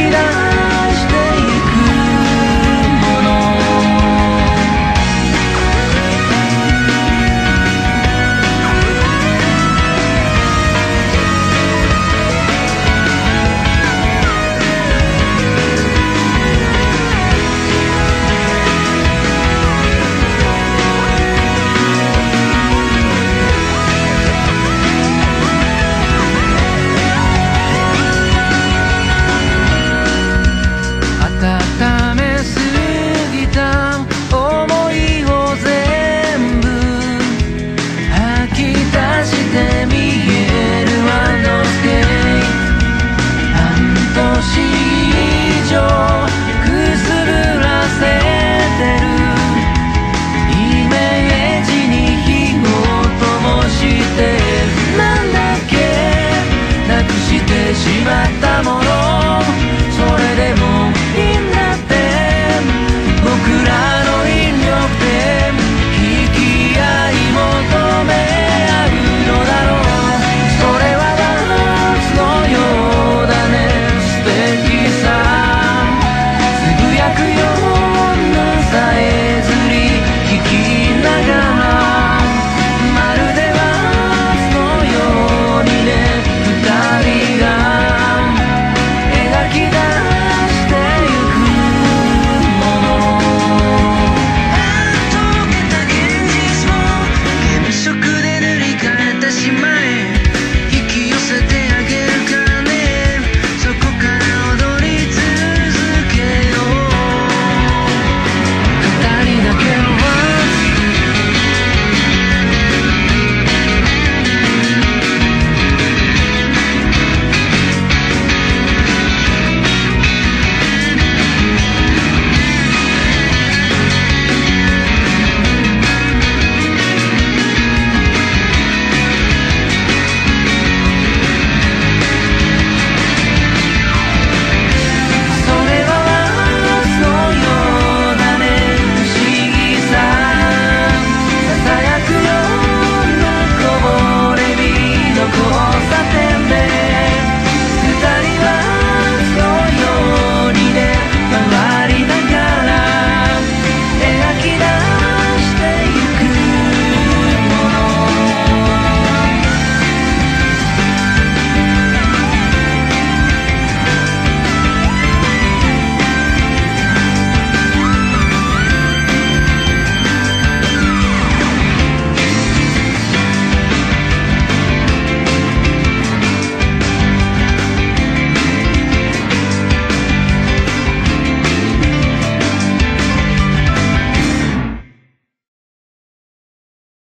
tirar